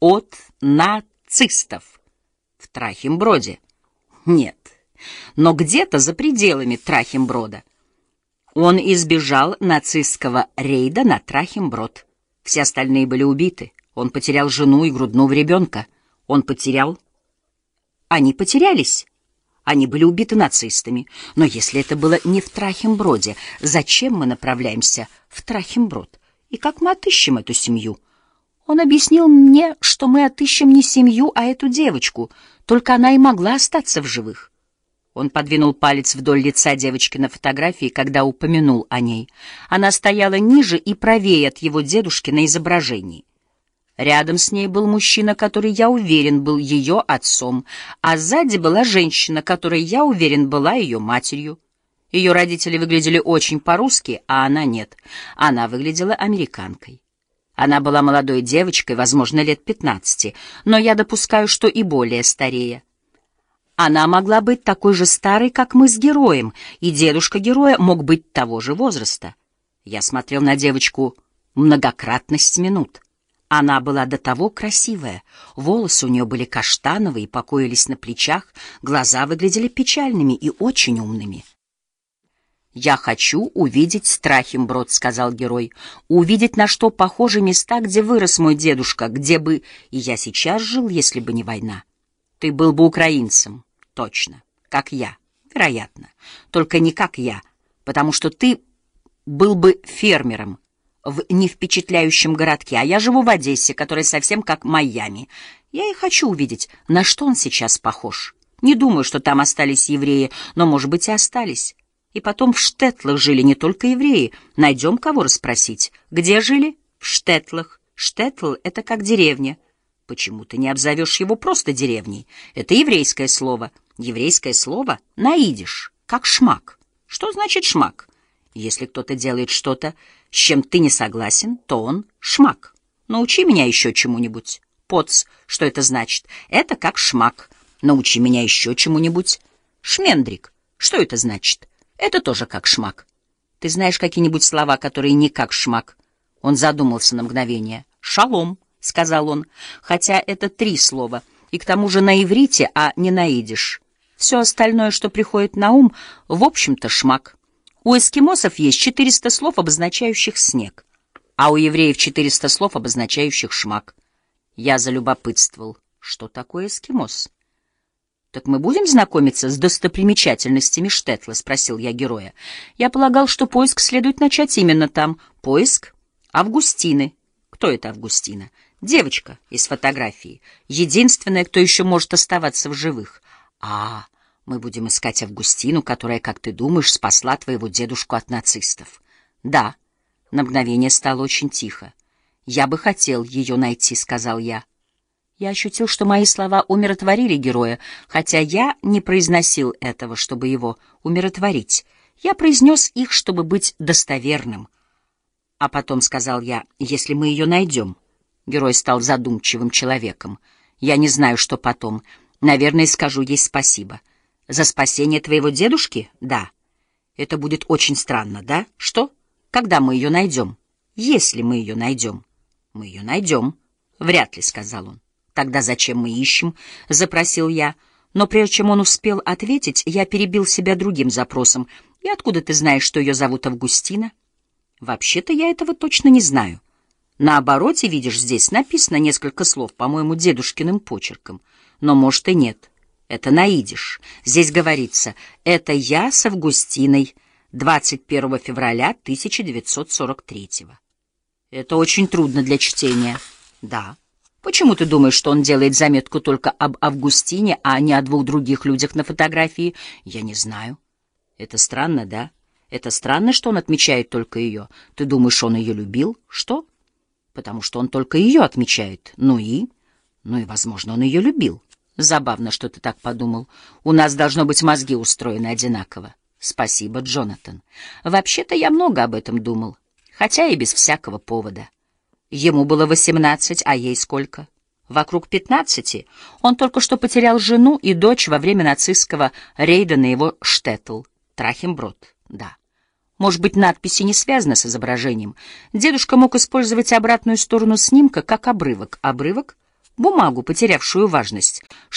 от нацистов в Трахимброде. Нет, но где-то за пределами Трахимброда. Он избежал нацистского рейда на Трахимброд. Все остальные были убиты. Он потерял жену и грудного ребенка. Он потерял... Они потерялись. Они были убиты нацистами. Но если это было не в Трахимброде, зачем мы направляемся в Трахимброд? И как мы отыщем эту семью? Он объяснил мне, что мы отыщем не семью, а эту девочку. Только она и могла остаться в живых. Он подвинул палец вдоль лица девочки на фотографии, когда упомянул о ней. Она стояла ниже и правее от его дедушки на изображении. Рядом с ней был мужчина, который, я уверен, был ее отцом, а сзади была женщина, которая, я уверен, была ее матерью. Ее родители выглядели очень по-русски, а она нет. Она выглядела американкой. Она была молодой девочкой, возможно, лет пятнадцати, но я допускаю, что и более старее. Она могла быть такой же старой, как мы с героем, и дедушка героя мог быть того же возраста. Я смотрел на девочку многократность минут. Она была до того красивая, волосы у нее были каштановые и покоились на плечах, глаза выглядели печальными и очень умными. «Я хочу увидеть Страхимброд», — сказал герой, — «увидеть, на что похожи места, где вырос мой дедушка, где бы и я сейчас жил, если бы не война. Ты был бы украинцем, Точно, как я, вероятно. Только не как я, потому что ты был бы фермером в невпечатляющем городке, а я живу в Одессе, которая совсем как Майами. Я и хочу увидеть, на что он сейчас похож. Не думаю, что там остались евреи, но, может быть, и остались. И потом в Штетлах жили не только евреи. Найдем кого расспросить. Где жили? В Штетлах. Штетл — это как деревня. Почему ты не обзовешь его просто деревней? Это еврейское слово — Еврейское слово «наидиш», как «шмак». Что значит «шмак»? Если кто-то делает что-то, с чем ты не согласен, то он «шмак». Научи меня еще чему-нибудь. Поц, что это значит? Это как «шмак». Научи меня еще чему-нибудь. Шмендрик, что это значит? Это тоже как «шмак». Ты знаешь какие-нибудь слова, которые не как «шмак»? Он задумался на мгновение. «Шалом», — сказал он, хотя это три слова, и к тому же на иврите, а не на. Все остальное, что приходит на ум, в общем-то шмак. У эскимосов есть 400 слов, обозначающих снег, а у евреев 400 слов, обозначающих шмак. Я залюбопытствовал, что такое эскимос. «Так мы будем знакомиться с достопримечательностями Штетла?» — спросил я героя. Я полагал, что поиск следует начать именно там. Поиск Августины. Кто это Августина? Девочка из фотографии. Единственная, кто еще может оставаться в живых. А, мы будем искать Августину, которая, как ты думаешь, спасла твоего дедушку от нацистов. Да. На мгновение стало очень тихо. Я бы хотел ее найти, сказал я. Я ощутил, что мои слова умиротворили героя, хотя я не произносил этого, чтобы его умиротворить. Я произнес их, чтобы быть достоверным. А потом сказал я, если мы ее найдем. Герой стал задумчивым человеком. Я не знаю, что потом. Наверное, скажу ей спасибо. За спасение твоего дедушки? Да. Это будет очень странно, да? Что? Когда мы ее найдем? Если мы ее найдем. Мы ее найдем. Вряд ли, сказал он. Тогда зачем мы ищем? Запросил я. Но прежде чем он успел ответить, я перебил себя другим запросом. И откуда ты знаешь, что ее зовут Августина? Вообще-то я этого точно не знаю. На обороте, видишь, здесь написано несколько слов, по-моему, дедушкиным почерком — но, может, и нет. Это наидиш. Здесь говорится «Это я с Августиной 21 февраля 1943 -го». Это очень трудно для чтения. Да. Почему ты думаешь, что он делает заметку только об Августине, а не о двух других людях на фотографии? Я не знаю. Это странно, да? Это странно, что он отмечает только ее. Ты думаешь, он ее любил? Что? Потому что он только ее отмечает. Ну и? Ну и, возможно, он ее любил. Забавно, что ты так подумал. У нас должно быть мозги устроены одинаково. Спасибо, Джонатан. Вообще-то я много об этом думал, хотя и без всякого повода. Ему было восемнадцать, а ей сколько? Вокруг пятнадцати. Он только что потерял жену и дочь во время нацистского рейда на его штетл. Трахимброд, да. Может быть, надписи не связаны с изображением. Дедушка мог использовать обратную сторону снимка как обрывок. Обрывок — бумагу, потерявшую важность,